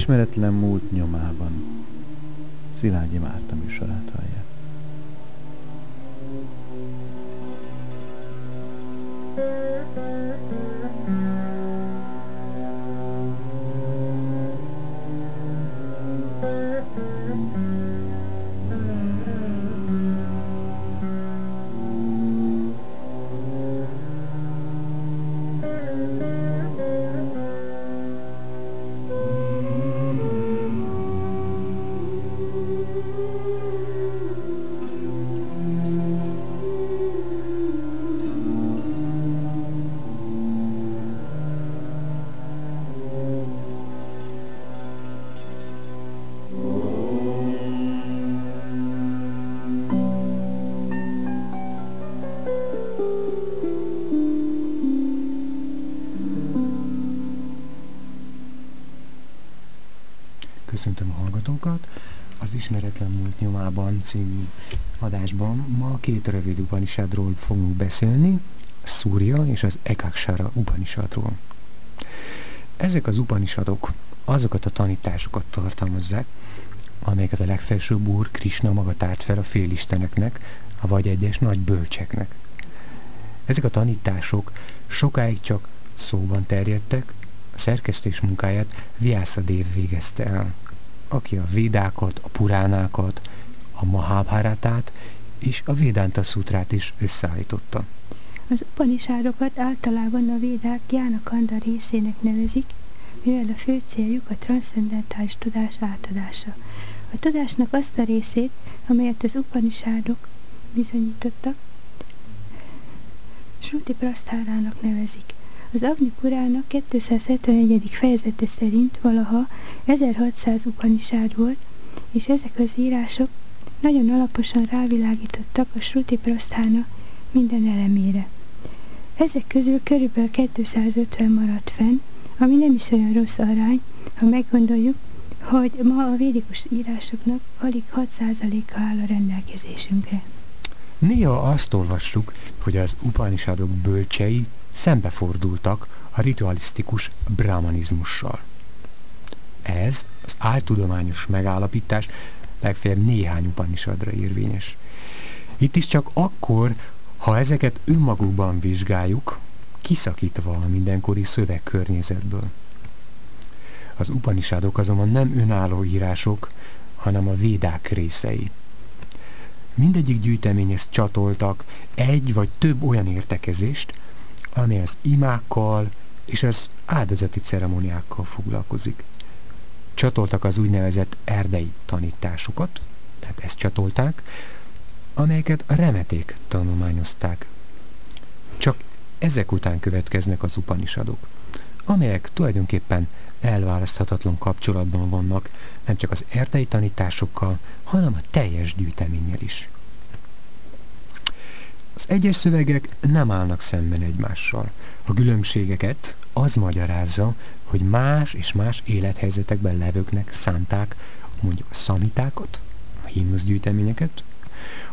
Ismeretlen múlt nyomában Szilágyi Márta műsorát hallják. Ismeretlen Múlt Nyomában című adásban ma két rövid Upanishadról fogunk beszélni, Szúria és az Ekakshara Upanishadról. Ezek az Upanishadok azokat a tanításokat tartalmazzák, amelyeket a legfelsőbb úr Krishna maga tárt fel a félisteneknek, vagy egyes nagy bölcseknek. Ezek a tanítások sokáig csak szóban terjedtek, a szerkesztés munkáját Vyászadév végezte el aki a védákat, a puránákat, a Mahábhárátát és a Védánta szutrát is összeállította. Az upanisárokat általában a védák Jánakanda részének nevezik, mivel a fő céljuk a transzcendentális tudás átadása. A tudásnak azt a részét, amelyet az upanisádok bizonyítottak, Sruti Prasztárának nevezik. Az Agni Purának 271. fejezete szerint valaha 1600 upanisád volt, és ezek az írások nagyon alaposan rávilágítottak a Sruti Prasztána minden elemére. Ezek közül körülbelül 250 maradt fenn, ami nem is olyan rossz arány, ha meggondoljuk, hogy ma a védikus írásoknak alig 6%-a áll a rendelkezésünkre. Néha azt olvassuk, hogy az Upanishadok bölcsei szembefordultak a ritualisztikus brahmanizmussal. Ez az áltudományos megállapítás legfeljebb néhány Upanishadra érvényes. Itt is csak akkor, ha ezeket önmagukban vizsgáljuk, kiszakítva a mindenkori szövegkörnyezetből. Az Upanishadok azonban nem önálló írások, hanem a védák részei. Mindegyik gyűjteményhez csatoltak egy vagy több olyan értekezést, ami az imákkal és az áldozati ceremóniákkal foglalkozik. Csatoltak az úgynevezett erdei tanításokat, tehát ezt csatolták, amelyeket a remeték tanulmányozták. Csak ezek után következnek az upanisadok, amelyek tulajdonképpen elválaszthatatlan kapcsolatban vannak nem csak az erdei tanításokkal, hanem a teljes gyűjteménnyel is. Az egyes szövegek nem állnak szemben egymással. A különbségeket az magyarázza, hogy más és más élethelyzetekben levőknek szánták mondjuk a szamitákat, a himnuszgyűjteményeket,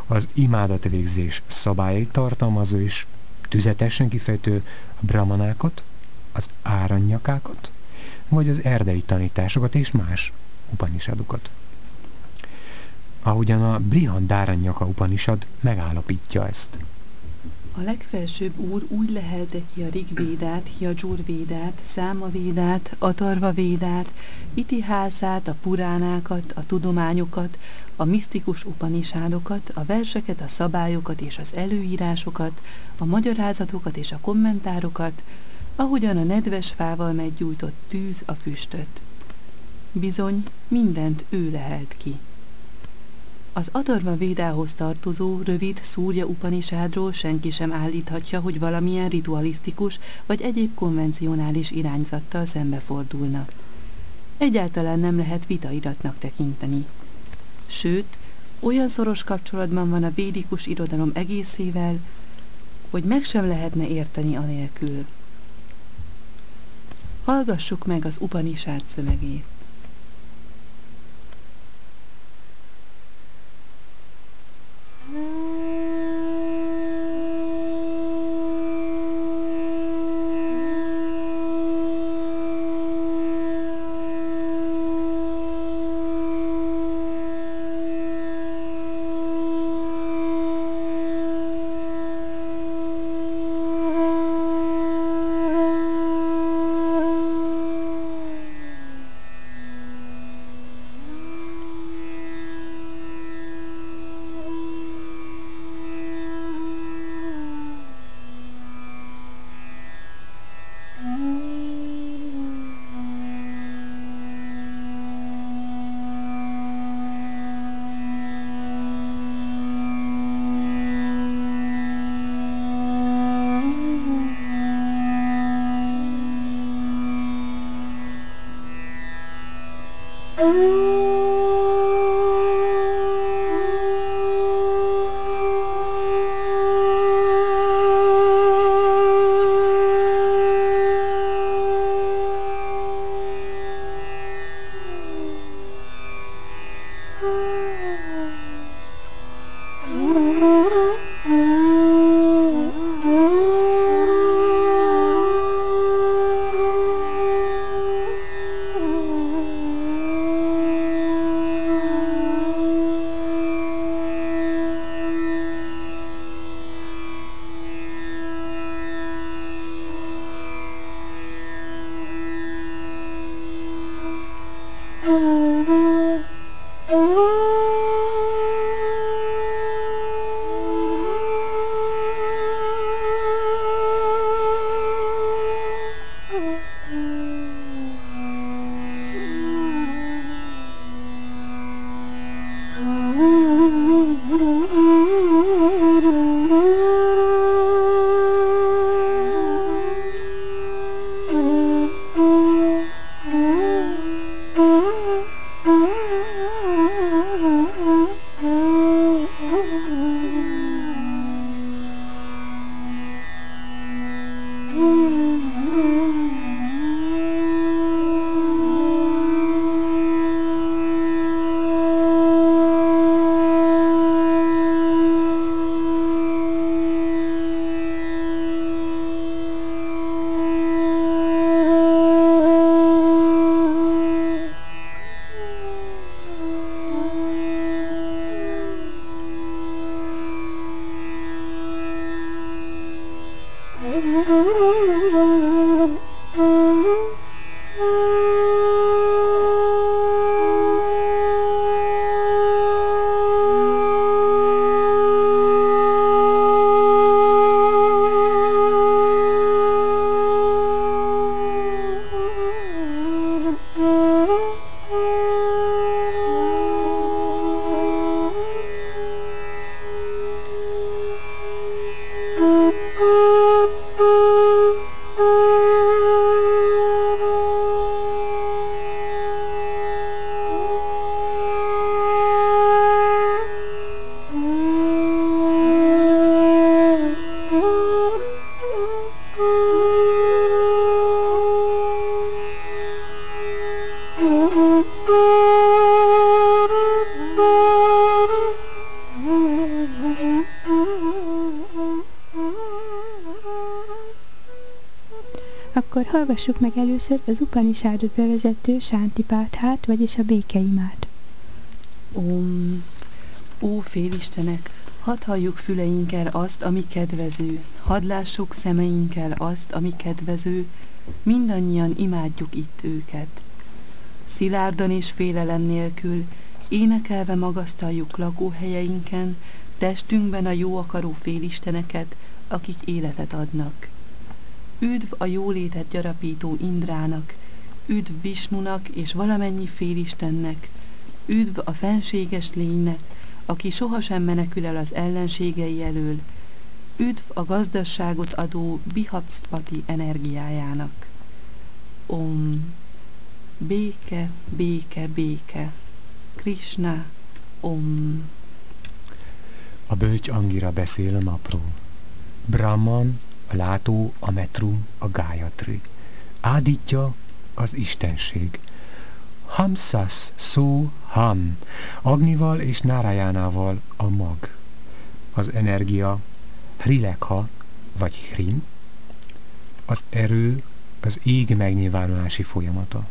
az imádatvégzés szabályait tartalmazó és tüzetesen kifejtő brahmanákat, az áranyakákat, vagy az erdei tanításokat és más upanisadokat. Ahogyan a Brihandáranyaka Upanishad megállapítja ezt. A legfelsőbb úr úgy lehelte ki a Rigvédát, Jajurvédát, Számavédát, Atarvavédát, Itiházát, a puránákat, a tudományokat, a misztikus upanisádokat, a verseket, a szabályokat és az előírásokat, a magyarázatokat és a kommentárokat, ahogyan a nedves fával meggyújtott tűz a füstöt. Bizony, mindent ő lehelt ki. Az Adarva Védához tartozó rövid Szúrja Upanisádról senki sem állíthatja, hogy valamilyen ritualisztikus vagy egyéb konvencionális irányzattal szembefordulnak. egyáltalán nem lehet vitairatnak tekinteni. Sőt, olyan szoros kapcsolatban van a védikus irodalom egészével, hogy meg sem lehetne érteni anélkül. Hallgassuk meg az Upanishad szövegét. Mm. Hallgassuk meg először az Upanishadot bevezető Sánti Párthát, vagyis a békeimát. Om, ó félistenek, hadd halljuk füleinkkel azt, ami kedvező, hadd lássuk szemeinkkel azt, ami kedvező, mindannyian imádjuk itt őket. Szilárdan és félelem nélkül, énekelve magasztaljuk lakóhelyeinken, testünkben a jó akaró félisteneket, akik életet adnak. Üdv a jólétet gyarapító Indrának, üdv Visnunak és valamennyi félistennek, üdv a fenséges lénynek, aki sohasem menekül el az ellenségei elől, üdv a gazdasságot adó Bihapszpati energiájának. Om. béke, béke, béke. Krishna, om. A bölcs Angira beszél a napról. Brahman, a látó, a metrum, a gájatri. Ádítja az istenség. Hamsas, szó, ham, Agnival és Nárajánával a mag. Az energia, Hrilekha, vagy Hrim, az erő, az ég megnyilvánulási folyamata.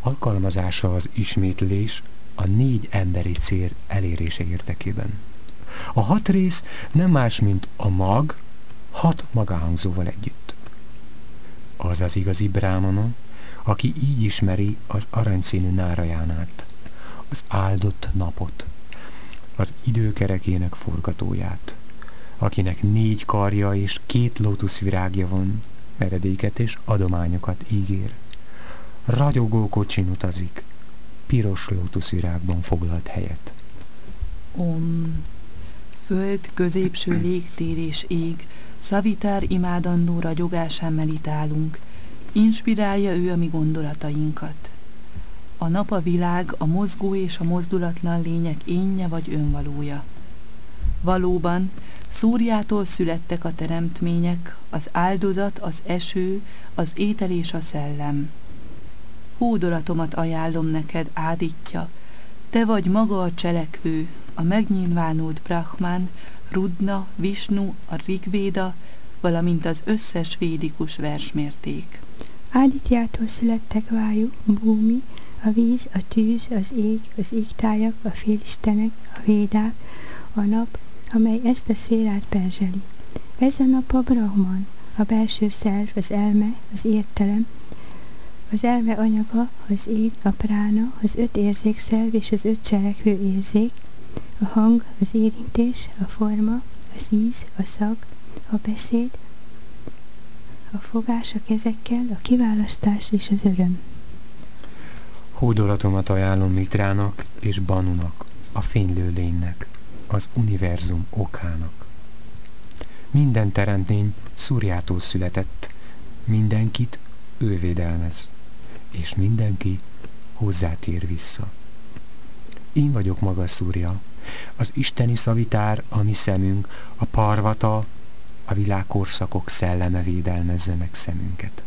Alkalmazása az ismétlés a négy emberi cél elérése érdekében. A hat rész nem más, mint a mag, hat magahangzóval együtt. Az az igazi brámana, aki így ismeri az aranyszínű nárajánát, az áldott napot, az időkerekének forgatóját, akinek négy karja és két lótuszvirágja van, meredéket és adományokat ígér. Ragyogó kocsin utazik, piros lótuszvirágban foglalt helyet. Om, föld, középső légtér és ég, szavitár imádandó ragyogásán meditálunk, inspirálja ő a mi gondolatainkat. A nap a világ, a mozgó és a mozdulatlan lények énje vagy önvalója. Valóban, Szúrjától születtek a teremtmények, az áldozat, az eső, az étel és a szellem. Hódolatomat ajánlom neked, ádítja, te vagy maga a cselekvő, a megnyilvánult Brahman, Rudna, Visnu, a Rigvéda, valamint az összes védikus versmérték. Áditjától születtek vájú, búmi, a víz, a tűz, az ég, az égtájak, a félistenek, a védák, a nap, amely ezt a szférát perzseli. Ez a nap a Brahman, a belső szerv, az elme, az értelem, az elme anyaga, az ég, a prána, az öt érzékszerv és az öt cselekvő érzék, a hang, az érintés, a forma, az íz, a szag, a beszéd, a fogás a kezekkel, a kiválasztás és az öröm. Hódolatomat ajánlom Mitrának és Banunak, a fénylő lénynek az univerzum okának. Minden teremtény szúrjától született, mindenkit ő védelmez, és mindenki hozzátér vissza. Én vagyok maga szúrja, az isteni szavitár, a mi szemünk, a parvata, a világkorszakok szelleme védelmezze meg szemünket.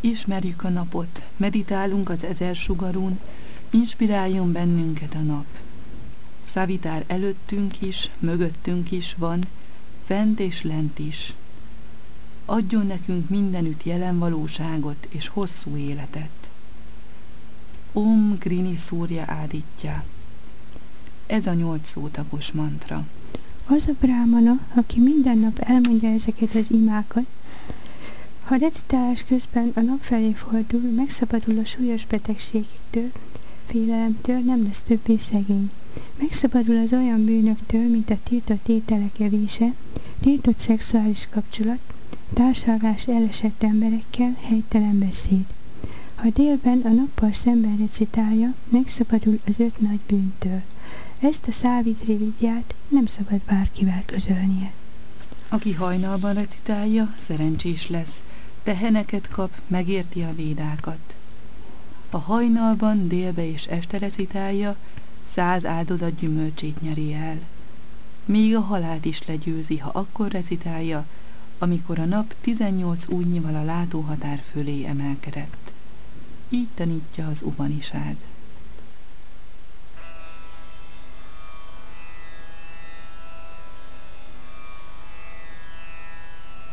Ismerjük a napot, meditálunk az ezer sugarún, inspiráljon bennünket a nap. Szavitár előttünk is, mögöttünk is van, fent és lent is. Adjon nekünk mindenütt jelen valóságot és hosszú életet. Om Grini szúrja ádítja. Ez a nyolc szótagos mantra. Az a brámana, aki minden nap elmondja ezeket az imákat, ha recitálás közben a nap felé fordul, megszabadul a súlyos betegségektől, félelemtől, nem lesz többé szegény. Megszabadul az olyan bűnöktől, mint a tiltott ételek evése, tiltott szexuális kapcsolat, társalgás elesett emberekkel, helytelen beszéd. Ha délben a nappal szemben recitálja, megszabadul az öt nagy bűntől. Ezt a szávitri vigyát nem szabad bárkivel közölnie. Aki hajnalban recitálja, szerencsés lesz, teheneket kap, megérti a védákat. Ha hajnalban, délbe és este recitálja, száz áldozat gyümölcsét nyeri el. Még a halált is legyőzi, ha akkor recitálja, amikor a nap 18 újnyival a látóhatár fölé emelkedett. Így tanítja az Upanisad.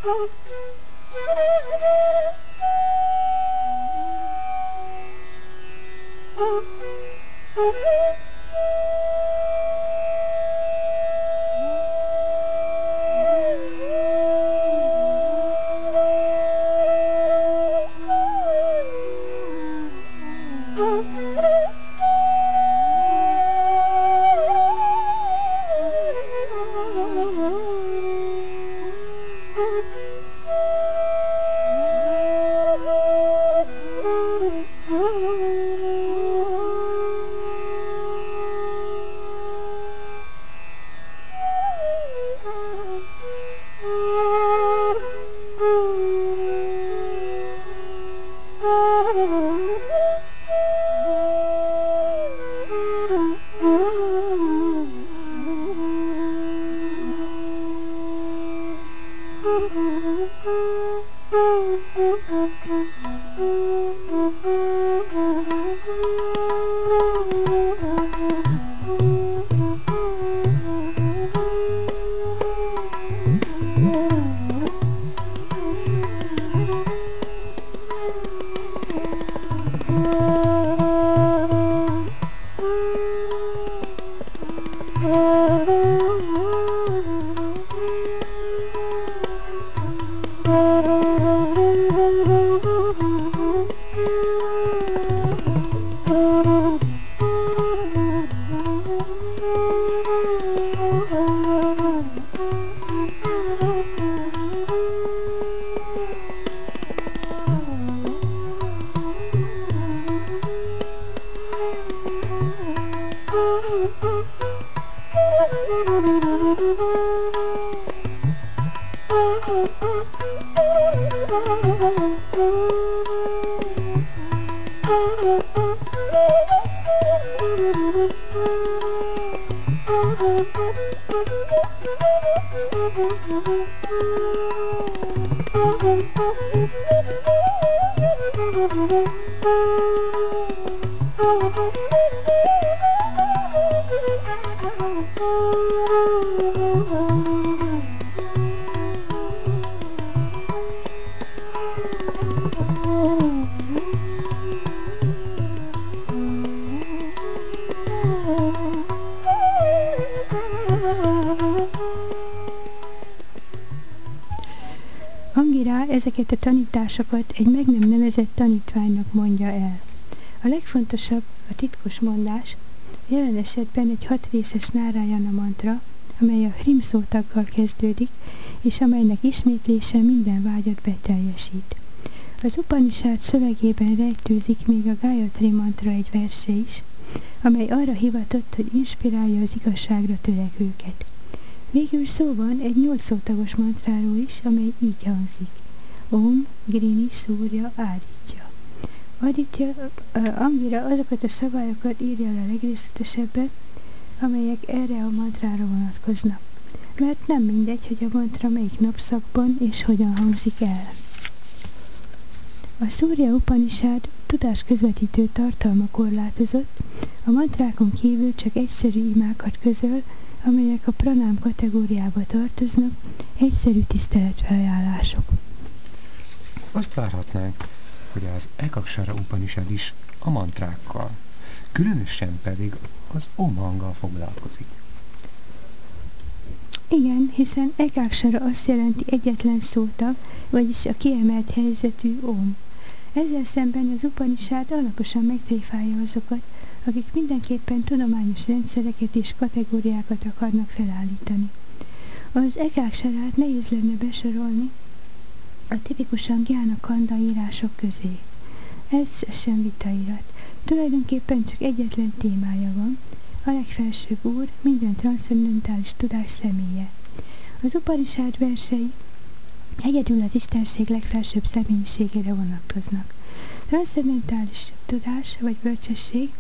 Oh, my God. Tanításokat egy meg nem nevezett tanítványnak mondja el. A legfontosabb a titkos mondás, jelen esetben egy hat részes Nárajana mantra, amely a Hrim szótaggal kezdődik, és amelynek ismétlése minden vágyat beteljesít. Az Upanishad szövegében rejtőzik még a Gayatri mantra egy verse is, amely arra hivatott, hogy inspirálja az igazságra törekvőket. Végül szó van egy nyolc szótagos mantráról is, amely így hangzik. Om, Grini, Szúrja, Áditja. Aditya, Angira azokat a szabályokat írja le legrészletesebben, amelyek erre a mantrára vonatkoznak. Mert nem mindegy, hogy a mantra melyik napszakban és hogyan hangzik el. A Szúrja Upanishad tudás közvetítő tartalma korlátozott, a mantrákon kívül csak egyszerű imákat közöl, amelyek a pranám kategóriába tartoznak, egyszerű tiszteletfelajánlások. Azt várhatnánk, hogy az Ekaksara Upanishad is a mantrákkal, különösen pedig az omhanggal foglalkozik. Igen, hiszen Ekaksara azt jelenti egyetlen szótag, vagyis a kiemelt helyzetű om. Ezzel szemben az Upanishad alaposan megtréfálja azokat, akik mindenképpen tudományos rendszereket és kategóriákat akarnak felállítani. Az ekákserát nehéz lenne besorolni a tipikusan Gyána Kanda írások közé. Ez sem vitairat. Tulajdonképpen csak egyetlen témája van, a legfelsőbb úr minden transzcendentális tudás személye. Az Upanishad versei egyedül az Istenség legfelsőbb személyiségére vonatkoznak. Transzcendentális tudás vagy bölcsesség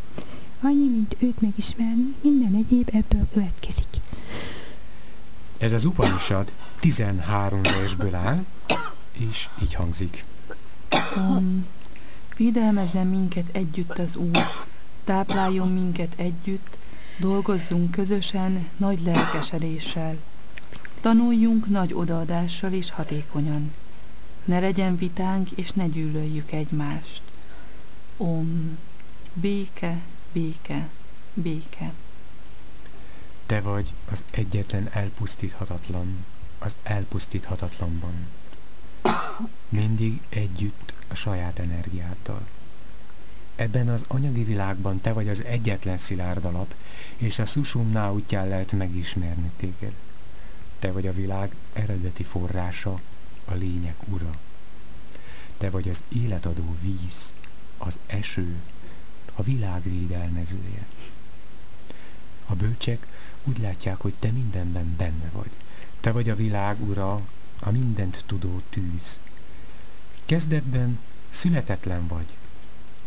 annyi, mint őt megismerni, minden egyéb ebből következik. Ez az Upanishad 13 versből áll, és így hangzik. Um, védelmezzen minket együtt az Úr, tápláljon minket együtt, dolgozzunk közösen, nagy lelkesedéssel. Tanuljunk nagy odaadással és hatékonyan. Ne legyen vitánk, és ne gyűlöljük egymást. Om, béke, béke, béke. Te vagy az egyetlen elpusztíthatatlan, az elpusztíthatatlanban. Mindig együtt a saját energiáddal. Ebben az anyagi világban te vagy az egyetlen szilárd alap, és a Susumná útján lehet megismerni téged. Te vagy a világ eredeti forrása, a lények ura. Te vagy az életadó víz, az eső, a világ védelmezője. A bölcsek úgy látják, hogy te mindenben benne vagy. Te vagy a világ ura, a mindent tudó tűz. Kezdetben születetlen vagy,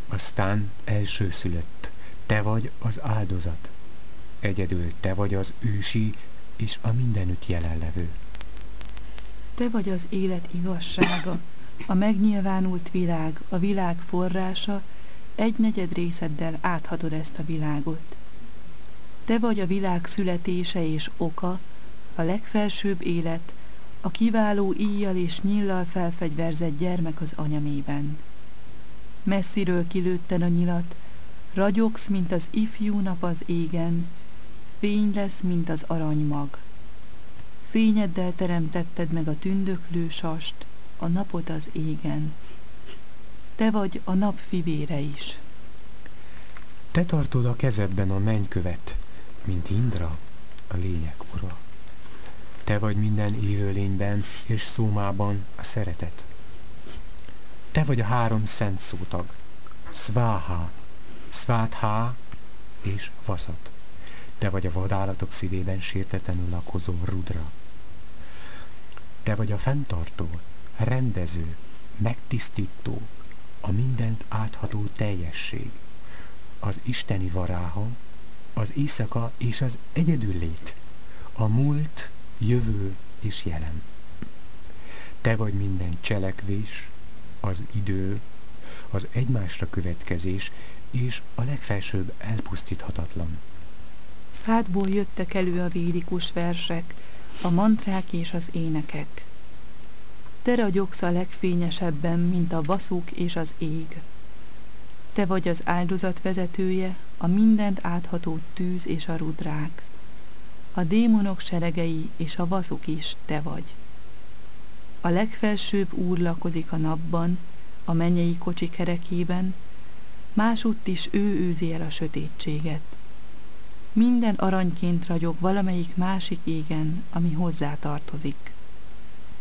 aztán első szülött. Te vagy az áldozat. Egyedül te vagy az ősi és a mindenütt jelenlevő. Te vagy az élet igazsága, A megnyilvánult világ, a világ forrása, egy negyed részeddel áthatod ezt a világot. Te vagy a világ születése és oka, a legfelsőbb élet, a kiváló íjjal és nyillal felfegyverzett gyermek az anyamében. Messziről kilőtted a nyilat, ragyogsz, mint az ifjú nap az égen, fény lesz, mint az aranymag. Fényeddel teremtetted meg a tündöklő sast, a napot az égen. Te vagy a nap fivére is. Te tartod a kezedben a mennykövet, mint Indra, a lények ura. Te vagy minden élőlényben és szómában a szeretet. Te vagy a három szent szótag, Sváha, Svátha és Vasat. Te vagy a vadállatok szívében sértetlenül lakozó Rudra. Te vagy a fenntartó, rendező, megtisztító, a mindent átható teljesség, az isteni varáha, az éjszaka és az egyedüllét, a múlt, jövő és jelen. Te vagy minden cselekvés, az idő, az egymásra következés és a legfelsőbb elpusztíthatatlan. Szádból jöttek elő a védikus versek, a mantrák és az énekek. Te ragyogsz a legfényesebben, mint a vaszuk és az ég. Te vagy az áldozat vezetője, a mindent átható tűz és a rudrák. A démonok seregei és a vaszuk is te vagy. A legfelsőbb úr lakozik a napban, a mennyei kocsi kerekében, másutt is ő őzi el a sötétséget. Minden aranyként ragyog valamelyik másik égen, ami hozzá tartozik.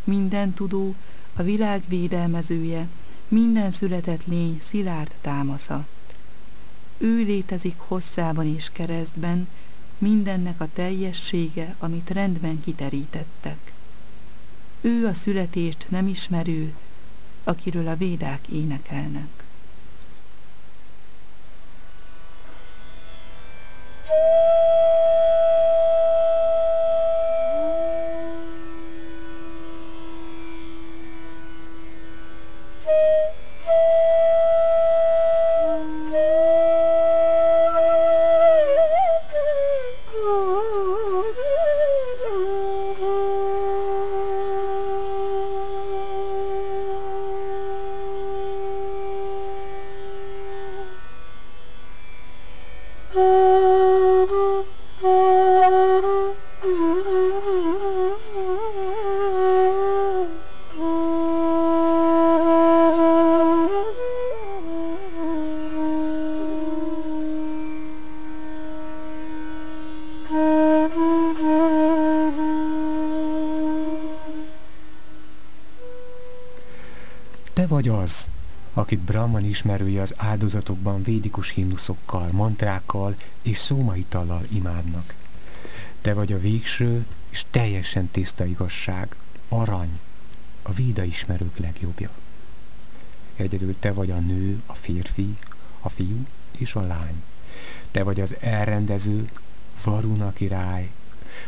Minden tudó, a világ védelmezője, minden született lény szilárd támasza. Ő létezik hosszában és keresztben, mindennek a teljessége, amit rendben kiterítettek. Ő a születést nem ismerő, akiről a védák énekelnek. Az, akit Brahman ismerője az áldozatokban védikus himnuszokkal, mantrákkal és szómaitallal imádnak. Te vagy a végső és teljesen tiszta igazság, arany, a véda ismerők legjobbja. Egyedül te vagy a nő, a férfi, a fiú és a lány. Te vagy az elrendező, Varuna király,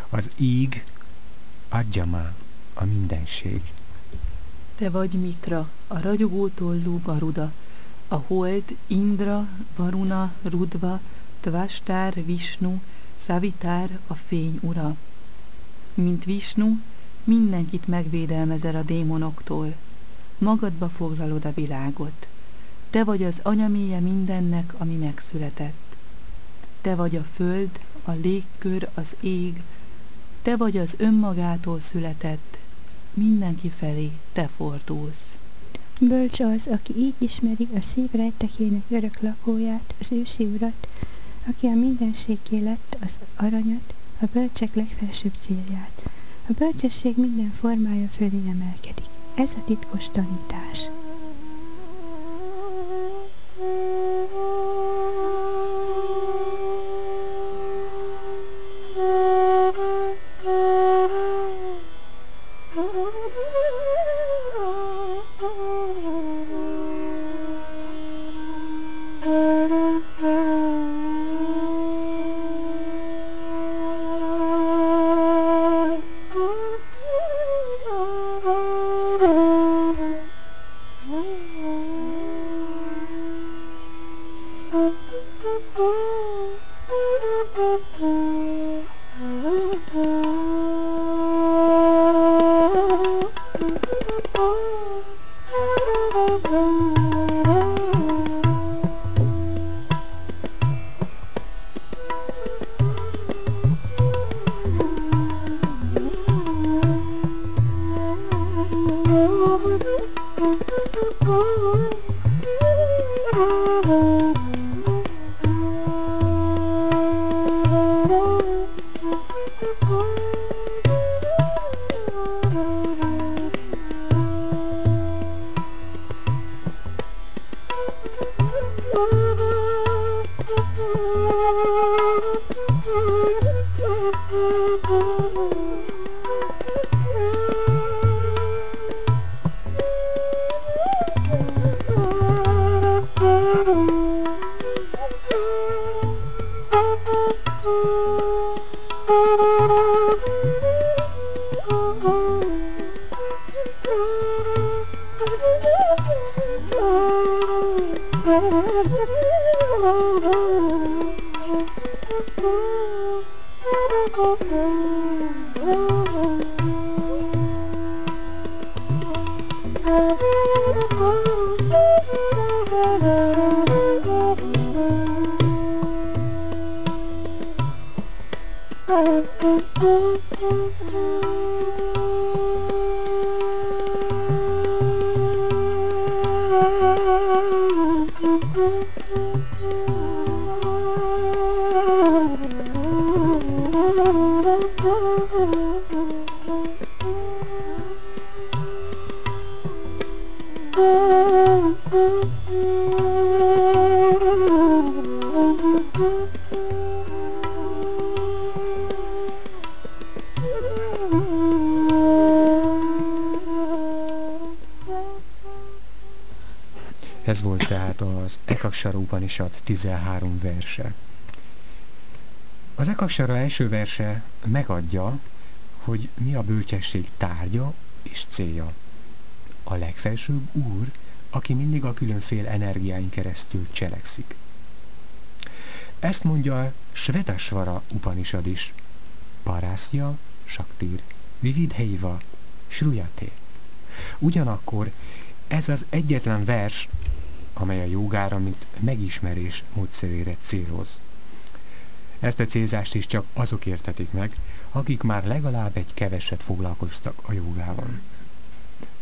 az íg, Adjama, a mindenség. Te vagy Mitra, a ragyogó tollú Garuda, a hold Indra, Varuna, Rudva, Tvastár, Visnu, Savitár, a fény ura. Mint Visnu, mindenkit megvédelmezel a démonoktól. Magadba foglalod a világot. Te vagy az anyaméje mindennek, ami megszületett. Te vagy a föld, a légkör, az ég, te vagy az önmagától született, mindenki felé te fordulsz. Bölcs az, aki így ismeri a szív rejtekének örök lakóját, az ősi urat, aki a mindenségé lett az aranyat, a bölcsek legfelsőbb célját. A bölcsesség minden formája fölé emelkedik. Ez a titkos tanítás. Az Ekaksara Upanishad 13 verse. Az Ekaksara első verse megadja, hogy mi a bölcsesség tárgya és célja. A legfelsőbb úr, aki mindig a különféle energiáin keresztül cselekszik. Ezt mondja Svetasvara Upanishad is. Parasya, Shaktir, Vividheiva, Shruyate. Ugyanakkor ez az egyetlen vers, amely a jogára, mint megismerés módszerére céloz. Ezt a célzást is csak azok értetik meg, akik már legalább egy keveset foglalkoztak a jogával.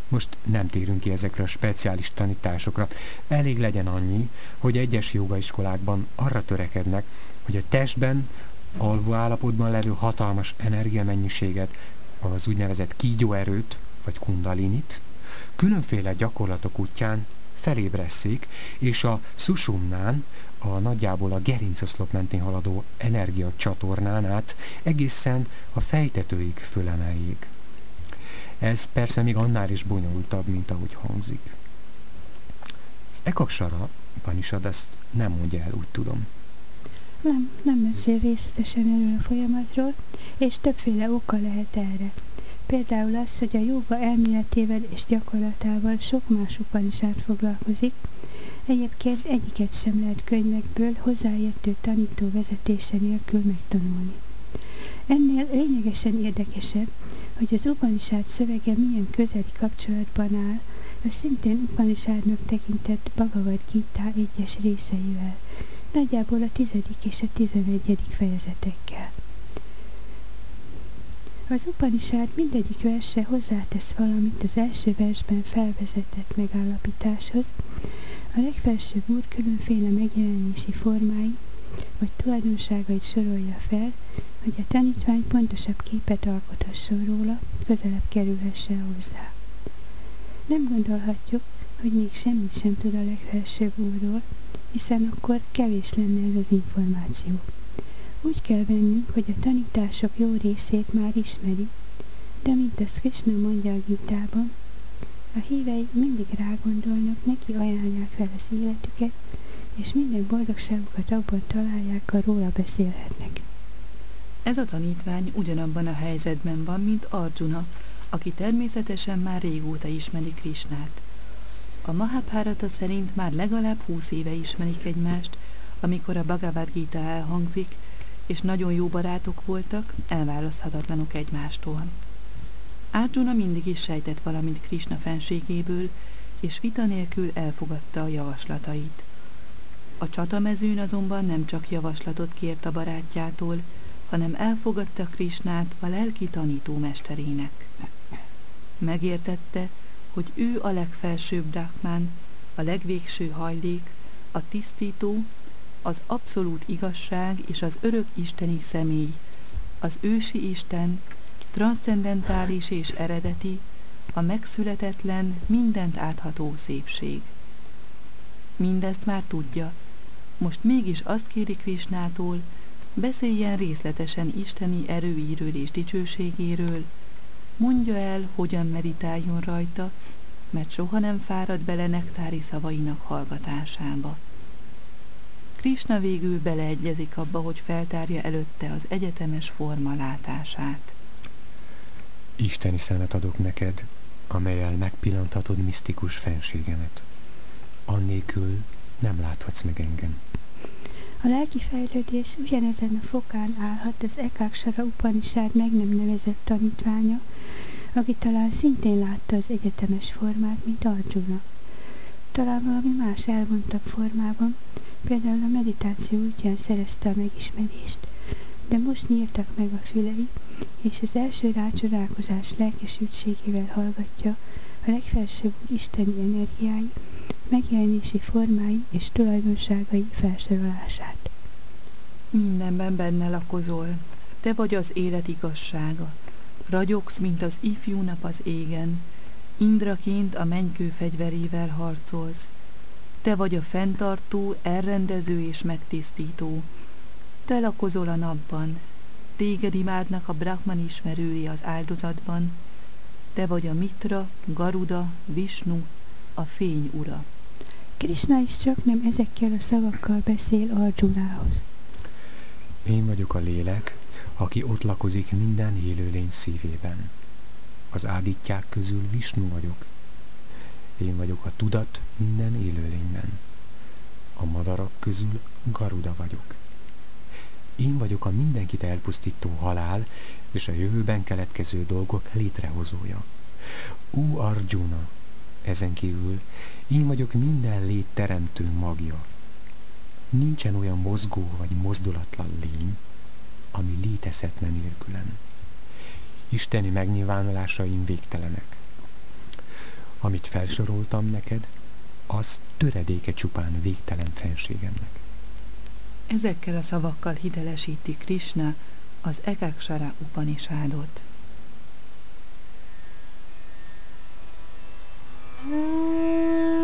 Most nem térünk ki ezekre a speciális tanításokra. Elég legyen annyi, hogy egyes jogaiskolákban arra törekednek, hogy a testben, alvó állapotban levő hatalmas energiamennyiséget, az úgynevezett kígyóerőt, vagy kundalinit, különféle gyakorlatok útján felébresszék, és a susumnán, a nagyjából a gerincoszlop mentén haladó energiacsatornán át egészen a fejtetőig fölemeljék. Ez persze még annál is bonyolultabb, mint ahogy hangzik. Az Ekaksara Upanishad ezt nem mondja el, úgy tudom. Nem, nem beszél részletesen erről a folyamatról, és többféle oka lehet erre. Például az, hogy a jóga elméletével és gyakorlatával sok más upanisát foglalkozik, egyébként egyiket sem lehet könyvekből hozzáértő tanító vezetése nélkül megtanulni. Ennél lényegesen érdekesebb, hogy az Upanishad szövege milyen közeli kapcsolatban áll a szintén Upanishadnak tekintett Bhagavad Gita egyes részeivel, nagyjából a tizedik és a tizenegyedik fejezetekkel. Az Upanishad mindegyik verse hozzátesz valamit az első versben felvezetett megállapításhoz, a legfelsőbb úr különféle megjelenési formái vagy tulajdonságait sorolja fel, hogy a tanítvány pontosabb képet alkothasson róla, közelebb kerülhessen hozzá. Nem gondolhatjuk, hogy még semmit sem tud a legfelsőbb úrról, hiszen akkor kevés lenne ez az információ. Úgy kell vennünk, hogy a tanítások jó részét már ismeri, de mint ezt Krishna mondja a Gitában, a hívei mindig rágondolnak, neki ajánlják fel az életüket, és minden boldogságukat abban találják, ha róla beszélhetnek. Ez a tanítvány ugyanabban a helyzetben van, mint Arjuna, aki természetesen már régóta ismeri Krisnát. A Mahabharata szerint már legalább húsz éve ismerik egymást, amikor a Bhagavad Gita elhangzik, és nagyon jó barátok voltak, elválaszthatatlanok egymástól. Arjuna mindig is sejtett valamit Krishna fenségéből, és vita nélkül elfogadta a javaslatait. A csatamezőn azonban nem csak javaslatot kért a barátjától, hanem elfogadta Krisnát a lelki tanítómesterének. Megértette, hogy ő a legfelsőbb Brahman, a legvégső hajlék, a tisztító, az abszolút igazság és az örök isteni személy, az ősi Isten, transzcendentális és eredeti, a megszületetlen, mindent átható szépség. Mindezt már tudja, most mégis azt kéri Krisnától, beszéljen részletesen isteni erőíről és dicsőségéről, mondja el, hogyan meditáljon rajta, mert soha nem fárad bele nektári szavainak hallgatásába. Krishna végül beleegyezik abba, hogy feltárja előtte az egyetemes forma látását. Isteni szemet adok neked, amelyel megpillanthatod misztikus fenségemet. Annélkül nem láthatsz meg engem. A lelki fejlődés ugyanezen a fokán állhat az Ekáksara Upanishad meg nem nevezett tanítványa, aki talán szintén látta az egyetemes formát, mint Arjuna. Talán valami más elvontabb formában, például a meditáció útján szerezte a megismerést, de most nyíltak meg a fülei, és az első rácsodálkozás lelkesültségével hallgatja a legfelsőbb isteni energiái, megjelenési formái és tulajdonságai felsorolását. Mindenben benne lakozol, te vagy az élet igazsága. Ragyogsz, mint az ifjú nap az égen, Indraként a mennykő fegyverével harcolsz. Te vagy a fenntartó, elrendező és megtisztító. Te lakozol a napban, téged imádnak a Brahman ismerői az áldozatban, te vagy a Mitra, Garuda, Visnu, a fény ura. Krishna is csak nem ezekkel a szavakkal beszél Arjunához. Én vagyok a lélek, aki ott lakozik minden élőlény szívében. Az ádítják közül Visnu vagyok. Én vagyok a tudat minden élőlényben. A madarak közül Garuda vagyok. Én vagyok a mindenkit elpusztító halál és a jövőben keletkező dolgok létrehozója. Ú Arjuna, ezen kívül én vagyok minden lét teremtő magja. Nincsen olyan mozgó vagy mozdulatlan lény, ami létezhetne nélkülem. Isteni megnyilvánulásaim végtelenek amit felsoroltam neked, az töredéke csupán végtelen fenségemnek. Ezekkel a szavakkal hitelesíti Krishna az Ekaksara Upanishadot. Mm.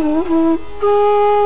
Mm-hmm.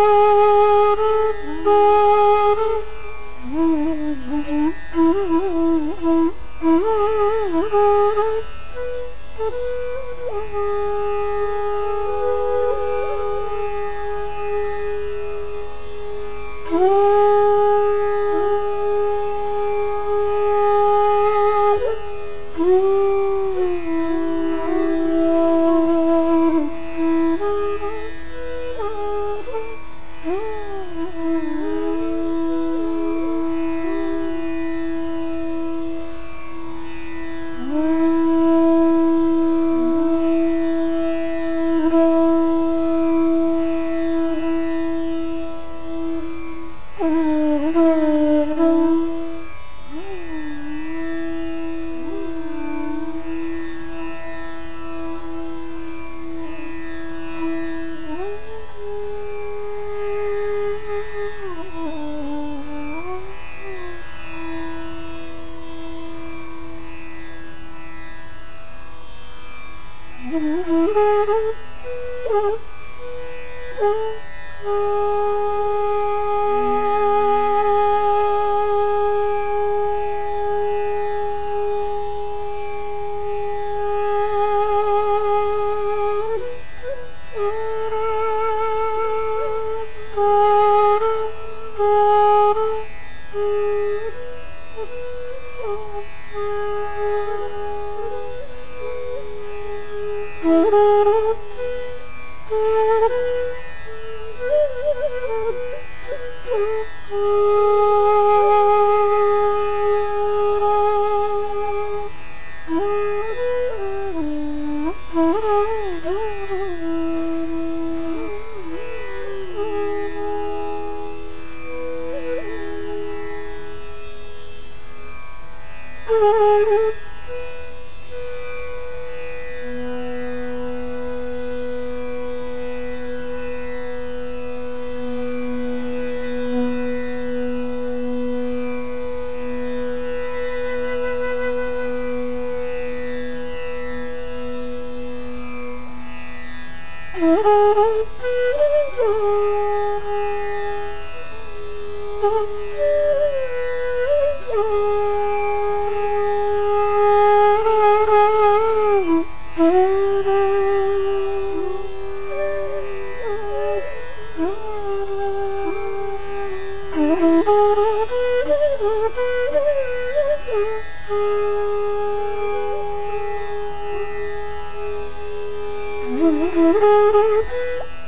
Thank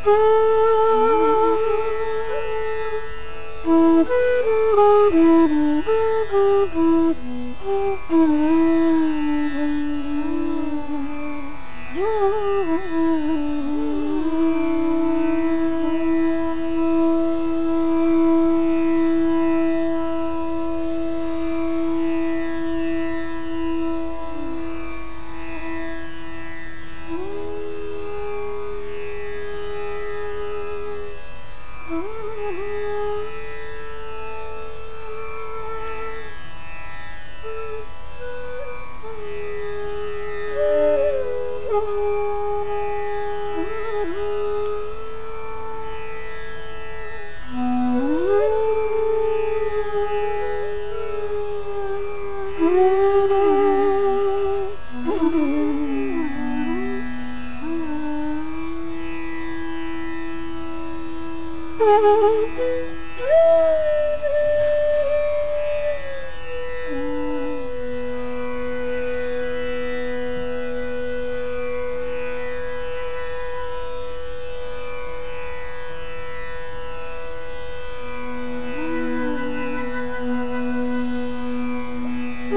you.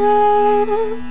Oh,